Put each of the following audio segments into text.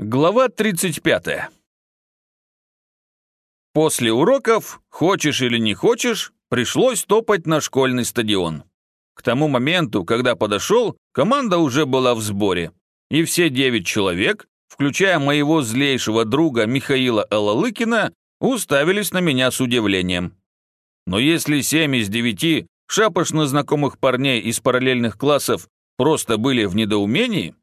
Глава 35. После уроков, хочешь или не хочешь, пришлось топать на школьный стадион. К тому моменту, когда подошел, команда уже была в сборе, и все девять человек, включая моего злейшего друга Михаила Алалыкина, уставились на меня с удивлением. Но если семь из девяти шапошно знакомых парней из параллельных классов просто были в недоумении,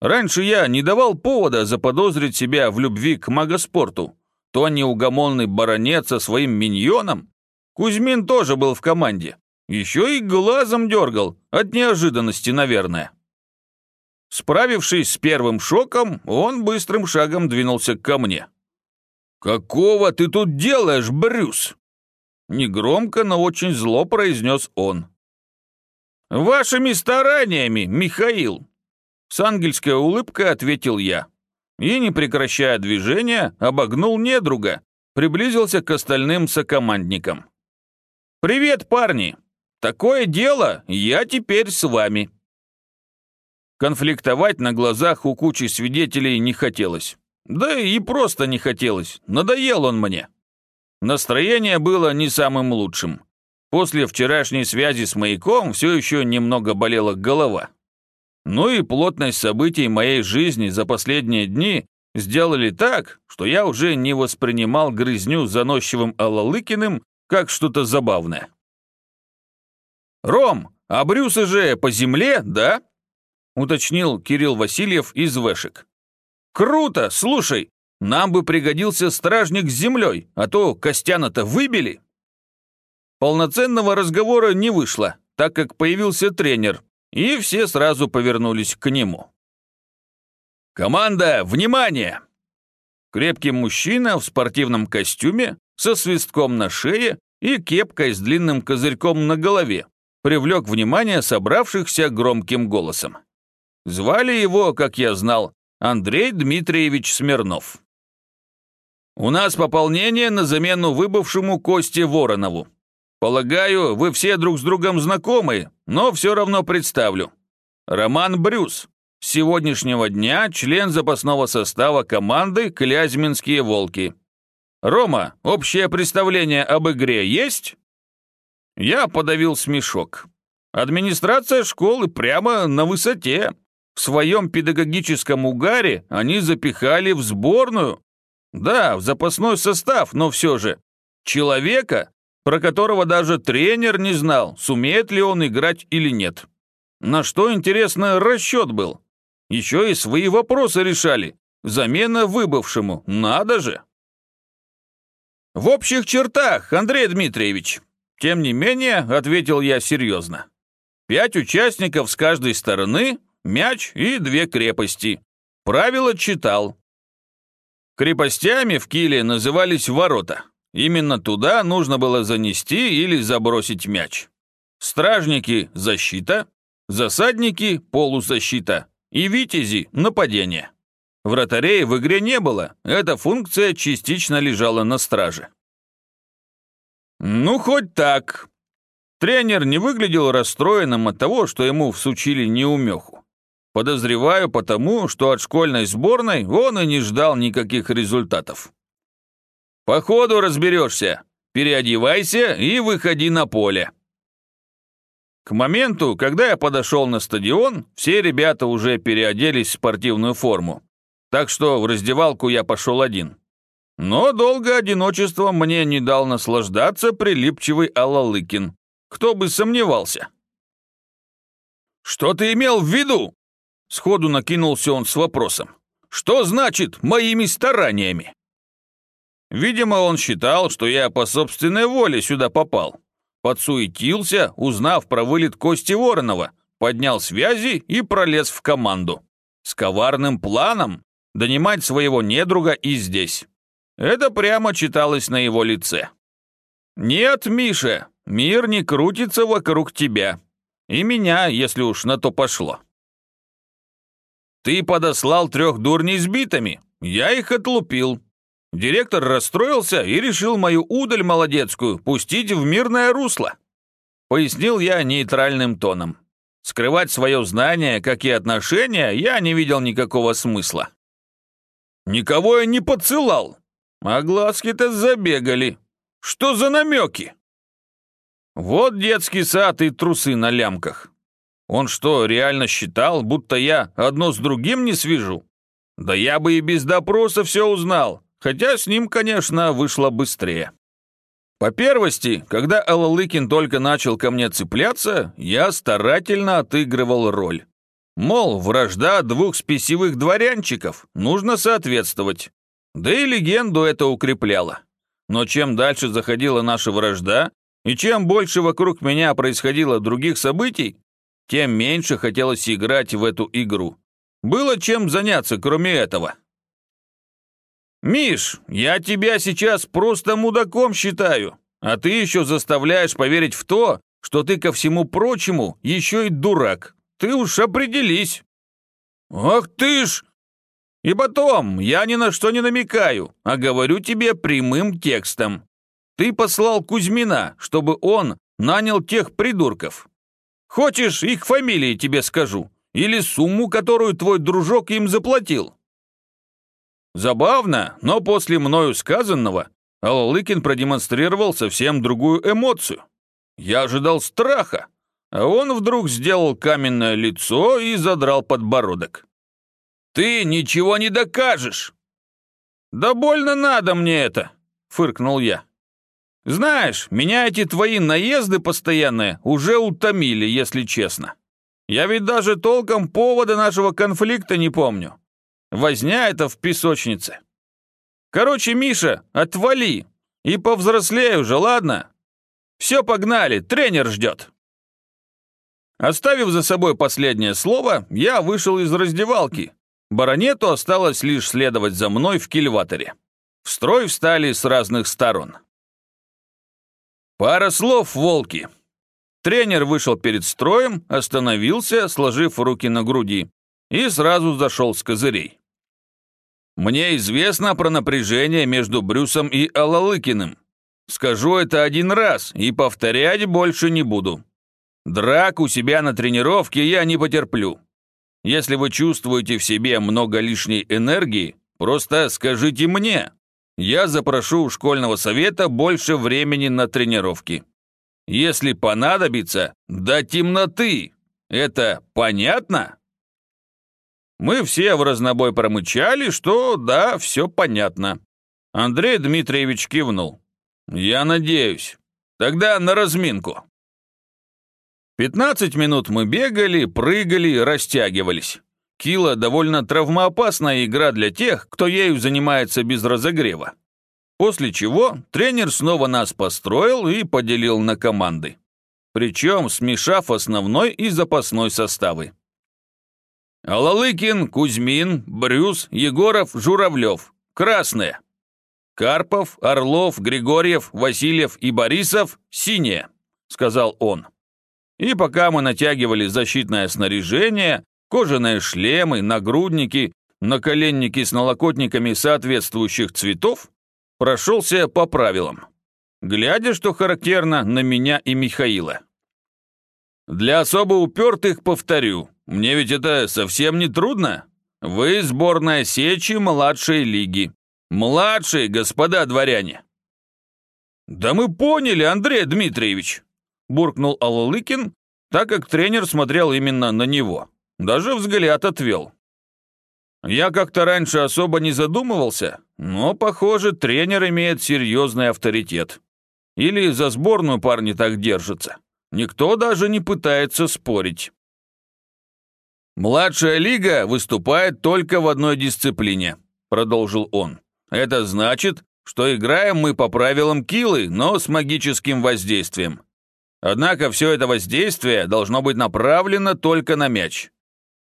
Раньше я не давал повода заподозрить себя в любви к магоспорту. То неугомонный баронет со своим миньоном. Кузьмин тоже был в команде. Еще и глазом дергал, от неожиданности, наверное. Справившись с первым шоком, он быстрым шагом двинулся ко мне. «Какого ты тут делаешь, Брюс?» Негромко, но очень зло произнес он. «Вашими стараниями, Михаил!» С ангельской улыбкой ответил я. И, не прекращая движения, обогнул недруга, приблизился к остальным сокомандникам. «Привет, парни! Такое дело, я теперь с вами!» Конфликтовать на глазах у кучи свидетелей не хотелось. Да и просто не хотелось, надоел он мне. Настроение было не самым лучшим. После вчерашней связи с маяком все еще немного болела голова. Ну и плотность событий моей жизни за последние дни сделали так, что я уже не воспринимал грызню заносчивым Алалыкиным как что-то забавное. «Ром, а Брюсы же по земле, да?» уточнил Кирилл Васильев из Вешек. «Круто! Слушай, нам бы пригодился стражник с землей, а то Костяна-то выбили!» Полноценного разговора не вышло, так как появился тренер, и все сразу повернулись к нему. «Команда, внимание!» Крепкий мужчина в спортивном костюме со свистком на шее и кепкой с длинным козырьком на голове привлек внимание собравшихся громким голосом. Звали его, как я знал, Андрей Дмитриевич Смирнов. «У нас пополнение на замену выбывшему Косте Воронову. Полагаю, вы все друг с другом знакомы, но все равно представлю. Роман Брюс. С сегодняшнего дня член запасного состава команды «Клязьминские волки». Рома, общее представление об игре есть? Я подавил смешок. Администрация школы прямо на высоте. В своем педагогическом угаре они запихали в сборную. Да, в запасной состав, но все же. Человека, про которого даже тренер не знал, сумеет ли он играть или нет. На что, интересно, расчет был. Еще и свои вопросы решали. Замена выбывшему, надо же. В общих чертах, Андрей Дмитриевич. Тем не менее, ответил я серьезно. Пять участников с каждой стороны, мяч и две крепости. Правила читал. Крепостями в Киле назывались ворота. Именно туда нужно было занести или забросить мяч. Стражники – защита, засадники – полузащита и витязи – нападение. Вратарей в игре не было, эта функция частично лежала на страже. Ну, хоть так. Тренер не выглядел расстроенным от того, что ему всучили неумеху. Подозреваю потому, что от школьной сборной он и не ждал никаких результатов. «По ходу разберешься. Переодевайся и выходи на поле». К моменту, когда я подошел на стадион, все ребята уже переоделись в спортивную форму. Так что в раздевалку я пошел один. Но долго одиночество мне не дал наслаждаться прилипчивый Алалыкин. Кто бы сомневался. «Что ты имел в виду?» Сходу накинулся он с вопросом. «Что значит «моими стараниями»?» Видимо, он считал, что я по собственной воле сюда попал. Подсуетился, узнав про вылет Кости Воронова, поднял связи и пролез в команду. С коварным планом донимать своего недруга и здесь. Это прямо читалось на его лице. «Нет, Миша, мир не крутится вокруг тебя. И меня, если уж на то пошло». «Ты подослал трех дурней с битами. Я их отлупил. Директор расстроился и решил мою удаль молодецкую пустить в мирное русло. Пояснил я нейтральным тоном. Скрывать свое знание, как и отношения, я не видел никакого смысла. Никого я не поцелал. А глазки-то забегали. Что за намеки? Вот детский сад и трусы на лямках. Он что, реально считал, будто я одно с другим не свяжу? Да я бы и без допроса все узнал, хотя с ним, конечно, вышло быстрее. По первости, когда Алалыкин только начал ко мне цепляться, я старательно отыгрывал роль. Мол, вражда двух спесивых дворянчиков, нужно соответствовать. Да и легенду это укрепляло. Но чем дальше заходила наша вражда, и чем больше вокруг меня происходило других событий, тем меньше хотелось играть в эту игру. Было чем заняться, кроме этого. «Миш, я тебя сейчас просто мудаком считаю, а ты еще заставляешь поверить в то, что ты ко всему прочему еще и дурак. Ты уж определись». «Ах ты ж!» «И потом, я ни на что не намекаю, а говорю тебе прямым текстом. Ты послал Кузьмина, чтобы он нанял тех придурков. Хочешь, их фамилии тебе скажу? Или сумму, которую твой дружок им заплатил?» Забавно, но после мною сказанного Алалыкин продемонстрировал совсем другую эмоцию. Я ожидал страха, а он вдруг сделал каменное лицо и задрал подбородок. «Ты ничего не докажешь!» «Да больно надо мне это!» — фыркнул я. «Знаешь, меня эти твои наезды постоянные уже утомили, если честно. Я ведь даже толком повода нашего конфликта не помню. Возня это в песочнице. Короче, Миша, отвали и повзрослей уже, ладно? Все, погнали, тренер ждет». Оставив за собой последнее слово, я вышел из раздевалки. Баронету осталось лишь следовать за мной в кильваторе. В строй встали с разных сторон. Пара слов, волки. Тренер вышел перед строем, остановился, сложив руки на груди, и сразу зашел с козырей. Мне известно про напряжение между Брюсом и Алалыкиным. Скажу это один раз и повторять больше не буду. Драк у себя на тренировке я не потерплю. Если вы чувствуете в себе много лишней энергии, просто скажите мне. Я запрошу у школьного совета больше времени на тренировки. Если понадобится, до темноты. Это понятно? Мы все в разнобой промычали, что да, все понятно. Андрей Дмитриевич кивнул. Я надеюсь. Тогда на разминку. Пятнадцать минут мы бегали, прыгали, растягивались. Кила довольно травмоопасная игра для тех, кто ею занимается без разогрева. После чего тренер снова нас построил и поделил на команды. Причем смешав основной и запасной составы. Алалыкин, Кузьмин, Брюс, Егоров, Журавлев. Красные. Карпов, Орлов, Григорьев, Васильев и Борисов – синие, сказал он. И пока мы натягивали защитное снаряжение, кожаные шлемы, нагрудники, наколенники с налокотниками соответствующих цветов, прошелся по правилам, глядя, что характерно, на меня и Михаила. Для особо упертых повторю, мне ведь это совсем не трудно. Вы сборная Сечи младшей лиги. Младшие, господа дворяне. Да мы поняли, Андрей Дмитриевич, буркнул Алалыкин, так как тренер смотрел именно на него. Даже взгляд отвел. Я как-то раньше особо не задумывался, но, похоже, тренер имеет серьезный авторитет. Или за сборную парни так держатся. Никто даже не пытается спорить. «Младшая лига выступает только в одной дисциплине», — продолжил он. «Это значит, что играем мы по правилам килы, но с магическим воздействием. Однако все это воздействие должно быть направлено только на мяч.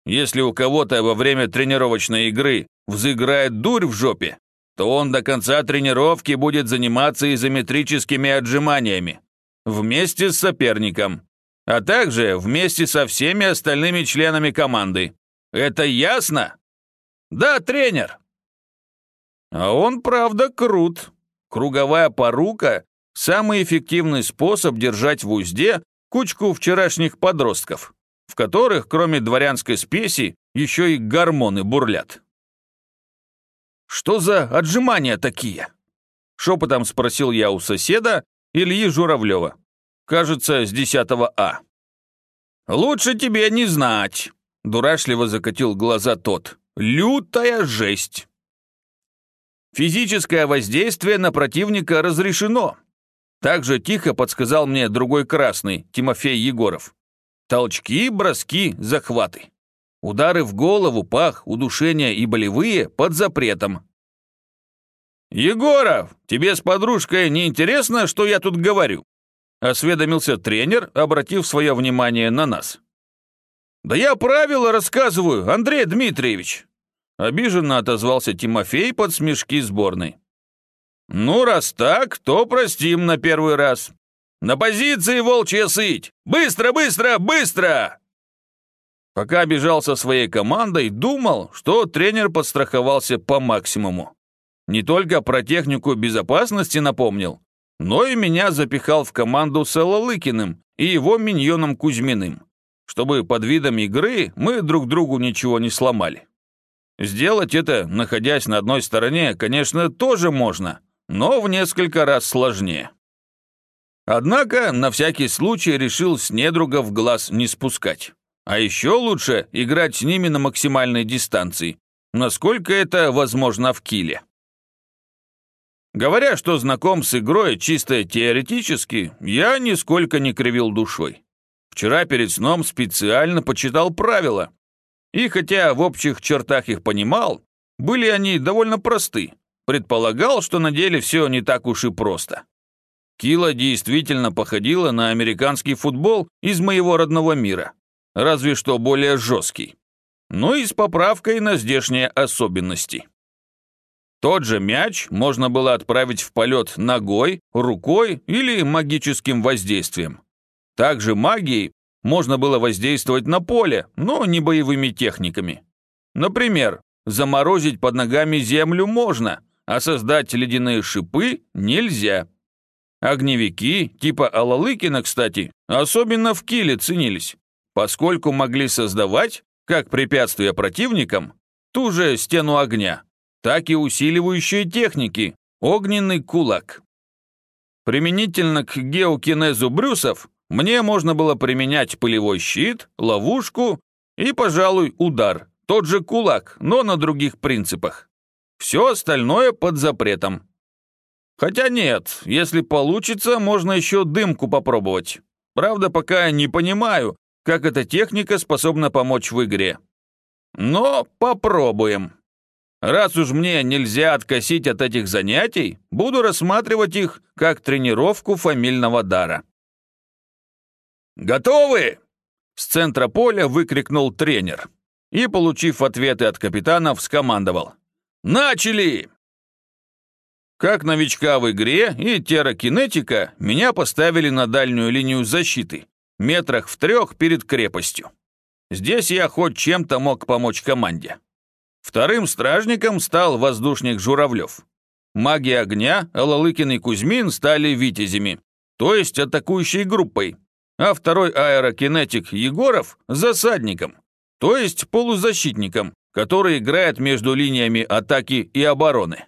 Если у кого-то во время тренировочной игры взыграет дурь в жопе, то он до конца тренировки будет заниматься изометрическими отжиманиями вместе с соперником, а также вместе со всеми остальными членами команды. Это ясно? Да, тренер. А он, правда, крут. Круговая порука – самый эффективный способ держать в узде кучку вчерашних подростков, в которых, кроме дворянской спеси, еще и гормоны бурлят. что за отжимания такие?» Шепотом спросил я у соседа Ильи Журавлева. Кажется, с 10 А. «Лучше тебе не знать», – дурашливо закатил глаза тот. «Лютая жесть». Физическое воздействие на противника разрешено. Также тихо подсказал мне другой красный, Тимофей Егоров. Толчки, броски, захваты. Удары в голову, пах, удушения и болевые под запретом. «Егоров, тебе с подружкой не интересно, что я тут говорю?» Осведомился тренер, обратив свое внимание на нас. «Да я правила рассказываю, Андрей Дмитриевич!» Обиженно отозвался Тимофей под смешки сборной. «Ну, раз так, то простим на первый раз. На позиции волчья сыть! Быстро, быстро, быстро!» Пока бежал со своей командой, думал, что тренер подстраховался по максимуму. Не только про технику безопасности напомнил, но и меня запихал в команду с Алалыкиным и его миньоном Кузьминым, чтобы под видом игры мы друг другу ничего не сломали. Сделать это, находясь на одной стороне, конечно, тоже можно, но в несколько раз сложнее. Однако на всякий случай решил с недруга в глаз не спускать. А еще лучше играть с ними на максимальной дистанции, насколько это возможно в киле. Говоря, что знаком с игрой чисто теоретически, я нисколько не кривил душой. Вчера перед сном специально почитал правила. И хотя в общих чертах их понимал, были они довольно просты. Предполагал, что на деле все не так уж и просто. Кила действительно походила на американский футбол из моего родного мира разве что более жесткий. Ну и с поправкой на здешние особенности. Тот же мяч можно было отправить в полет ногой, рукой или магическим воздействием. Также магией можно было воздействовать на поле, но не боевыми техниками. Например, заморозить под ногами землю можно, а создать ледяные шипы нельзя. Огневики, типа Алалыкина, кстати, особенно в Киле ценились поскольку могли создавать, как препятствие противникам, ту же стену огня, так и усиливающие техники, огненный кулак. Применительно к геокинезу брюсов мне можно было применять пылевой щит, ловушку и, пожалуй, удар, тот же кулак, но на других принципах. Все остальное под запретом. Хотя нет, если получится, можно еще дымку попробовать. Правда, пока не понимаю, как эта техника способна помочь в игре. Но попробуем. Раз уж мне нельзя откосить от этих занятий, буду рассматривать их как тренировку фамильного дара. «Готовы?» С центра поля выкрикнул тренер и, получив ответы от капитанов, скомандовал. «Начали!» Как новичка в игре и терракинетика меня поставили на дальнюю линию защиты, метрах в трех перед крепостью. Здесь я хоть чем-то мог помочь команде. Вторым стражником стал воздушник Журавлев. Маги огня, Алалыкин и Кузьмин стали витязями, то есть атакующей группой, а второй аэрокинетик Егоров – засадником, то есть полузащитником, который играет между линиями атаки и обороны.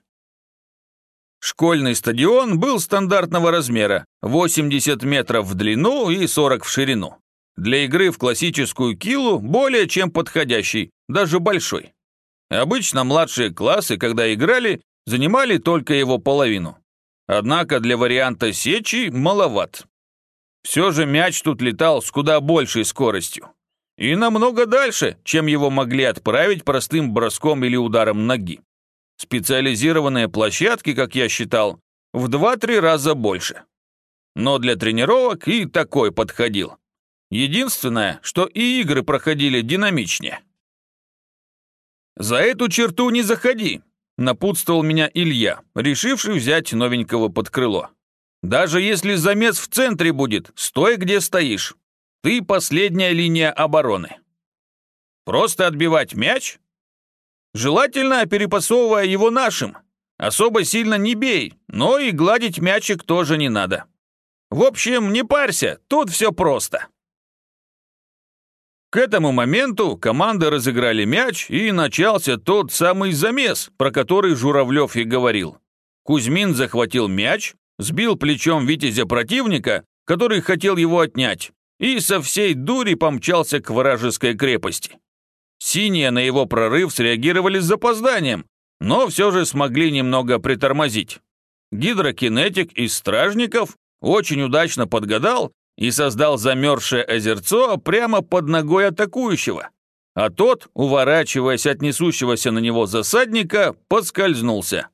Школьный стадион был стандартного размера, 80 метров в длину и 40 в ширину. Для игры в классическую килу более чем подходящий, даже большой. Обычно младшие классы, когда играли, занимали только его половину. Однако для варианта сечи маловат. Все же мяч тут летал с куда большей скоростью. И намного дальше, чем его могли отправить простым броском или ударом ноги. Специализированные площадки, как я считал, в 2-3 раза больше. Но для тренировок и такой подходил. Единственное, что и игры проходили динамичнее. «За эту черту не заходи», – напутствовал меня Илья, решивший взять новенького под крыло. «Даже если замес в центре будет, стой, где стоишь. Ты последняя линия обороны». «Просто отбивать мяч?» Желательно перепасовывая его нашим. Особо сильно не бей, но и гладить мячик тоже не надо. В общем, не парься, тут все просто. К этому моменту команды разыграли мяч, и начался тот самый замес, про который Журавлев и говорил. Кузьмин захватил мяч, сбил плечом витязя противника, который хотел его отнять, и со всей дури помчался к вражеской крепости. Синие на его прорыв среагировали с запозданием, но все же смогли немного притормозить. Гидрокинетик из стражников очень удачно подгадал и создал замерзшее озерцо прямо под ногой атакующего, а тот, уворачиваясь от несущегося на него засадника, поскользнулся.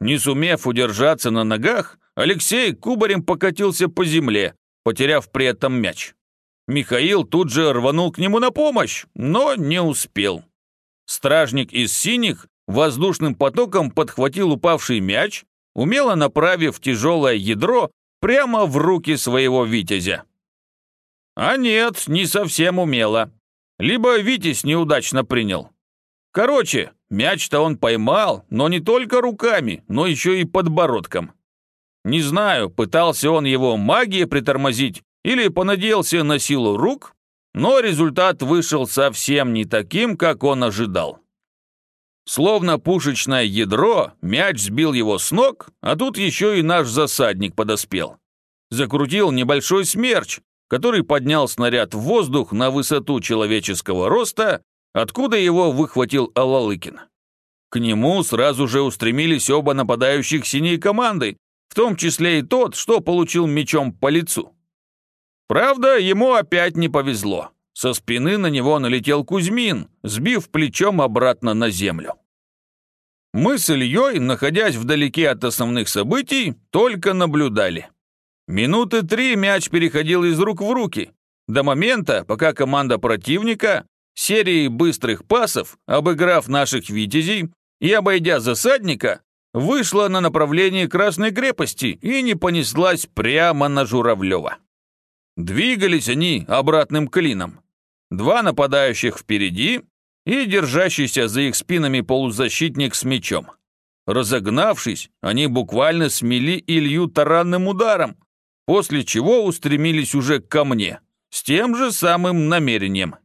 Не сумев удержаться на ногах, Алексей кубарем покатился по земле, потеряв при этом мяч. Михаил тут же рванул к нему на помощь, но не успел. Стражник из синих воздушным потоком подхватил упавший мяч, умело направив тяжелое ядро прямо в руки своего витязя. А нет, не совсем умело. Либо Витязь неудачно принял. Короче, мяч-то он поймал, но не только руками, но еще и подбородком. Не знаю, пытался он его магией притормозить или понадеялся на силу рук, но результат вышел совсем не таким, как он ожидал. Словно пушечное ядро, мяч сбил его с ног, а тут еще и наш засадник подоспел. Закрутил небольшой смерч, который поднял снаряд в воздух на высоту человеческого роста, откуда его выхватил Алалыкин. К нему сразу же устремились оба нападающих синей команды, в том числе и тот, что получил мечом по лицу. Правда, ему опять не повезло. Со спины на него налетел Кузьмин, сбив плечом обратно на землю. Мы с Ильей, находясь вдалеке от основных событий, только наблюдали. Минуты три мяч переходил из рук в руки, до момента, пока команда противника серией быстрых пасов, обыграв наших витязей и обойдя засадника, вышла на направлении Красной крепости и не понеслась прямо на Журавлева. Двигались они обратным клином. Два нападающих впереди и держащийся за их спинами полузащитник с мечом. Разогнавшись, они буквально смели Илью таранным ударом, после чего устремились уже ко мне, с тем же самым намерением.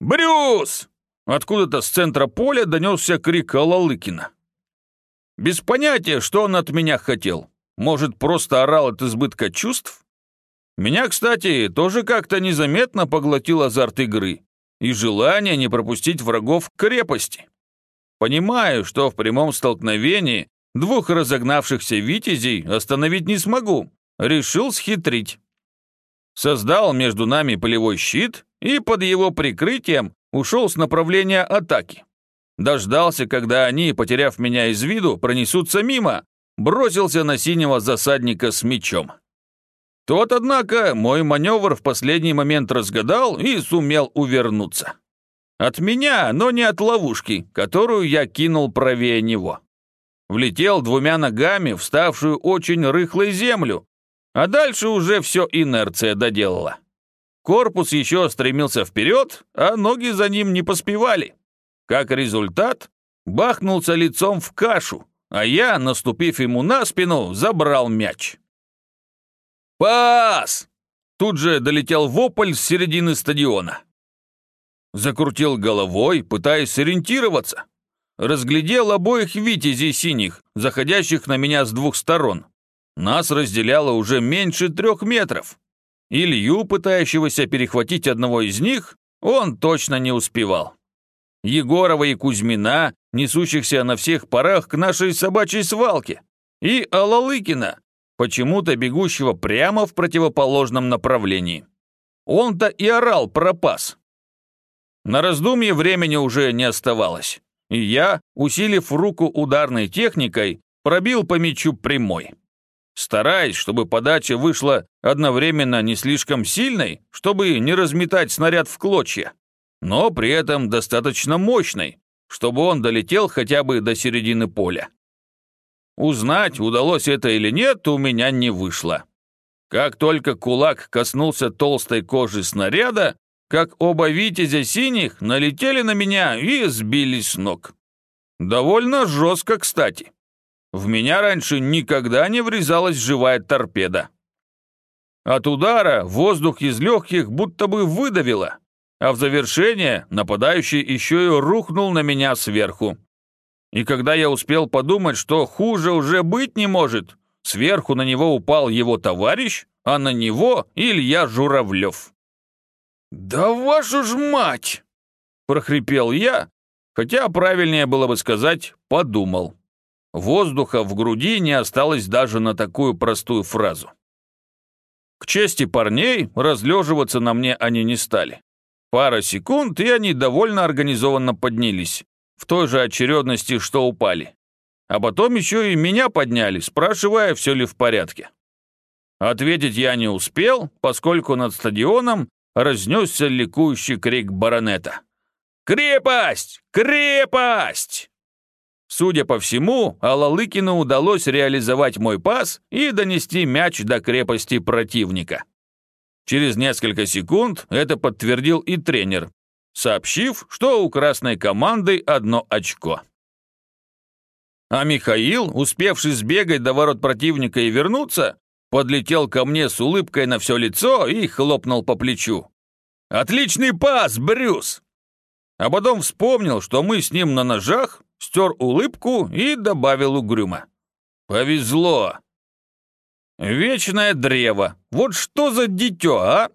«Брюс!» Откуда-то с центра поля донесся крик Алалыкина. Без понятия, что он от меня хотел. Может, просто орал от избытка чувств? Меня, кстати, тоже как-то незаметно поглотил азарт игры и желание не пропустить врагов к крепости. Понимаю, что в прямом столкновении двух разогнавшихся витязей остановить не смогу. Решил схитрить. Создал между нами полевой щит и под его прикрытием ушел с направления атаки. Дождался, когда они, потеряв меня из виду, пронесутся мимо, бросился на синего засадника с мечом. Тот, однако, мой маневр в последний момент разгадал и сумел увернуться. От меня, но не от ловушки, которую я кинул правее него. Влетел двумя ногами в ставшую очень рыхлой землю, а дальше уже все инерция доделала. Корпус еще стремился вперед, а ноги за ним не поспевали. Как результат, бахнулся лицом в кашу, а я, наступив ему на спину, забрал мяч. «Пас!» Тут же долетел вопль с середины стадиона. Закрутил головой, пытаясь сориентироваться. Разглядел обоих витязей синих, заходящих на меня с двух сторон. Нас разделяло уже меньше трех метров. Илью, пытающегося перехватить одного из них, он точно не успевал. Егорова и Кузьмина, несущихся на всех парах к нашей собачьей свалке, и Алалыкина, почему-то бегущего прямо в противоположном направлении. Он-то и орал про. На раздумье времени уже не оставалось, и я, усилив руку ударной техникой, пробил по мячу прямой. Стараясь, чтобы подача вышла одновременно не слишком сильной, чтобы не разметать снаряд в клочья, но при этом достаточно мощной, чтобы он долетел хотя бы до середины поля. Узнать, удалось это или нет, у меня не вышло. Как только кулак коснулся толстой кожи снаряда, как оба витязя синих налетели на меня и сбились с ног. Довольно жестко, кстати. В меня раньше никогда не врезалась живая торпеда. От удара воздух из легких будто бы выдавило, а в завершение нападающий еще и рухнул на меня сверху. И когда я успел подумать, что хуже уже быть не может, сверху на него упал его товарищ, а на него Илья Журавлев. «Да вашу ж мать!» – прохрипел я, хотя правильнее было бы сказать «подумал». Воздуха в груди не осталось даже на такую простую фразу. К чести парней, разлеживаться на мне они не стали. Пара секунд, и они довольно организованно поднялись, в той же очередности, что упали. А потом еще и меня подняли, спрашивая, все ли в порядке. Ответить я не успел, поскольку над стадионом разнесся ликующий крик баронета. «Крепость! Крепость!» Судя по всему, Алалыкину удалось реализовать мой пас и донести мяч до крепости противника. Через несколько секунд это подтвердил и тренер, сообщив, что у красной команды одно очко. А Михаил, успевший сбегать до ворот противника и вернуться, подлетел ко мне с улыбкой на все лицо и хлопнул по плечу. «Отличный пас, Брюс!» А потом вспомнил, что мы с ним на ножах, стер улыбку и добавил угрюмо. «Повезло!» «Вечное древо! Вот что за дитё, а?»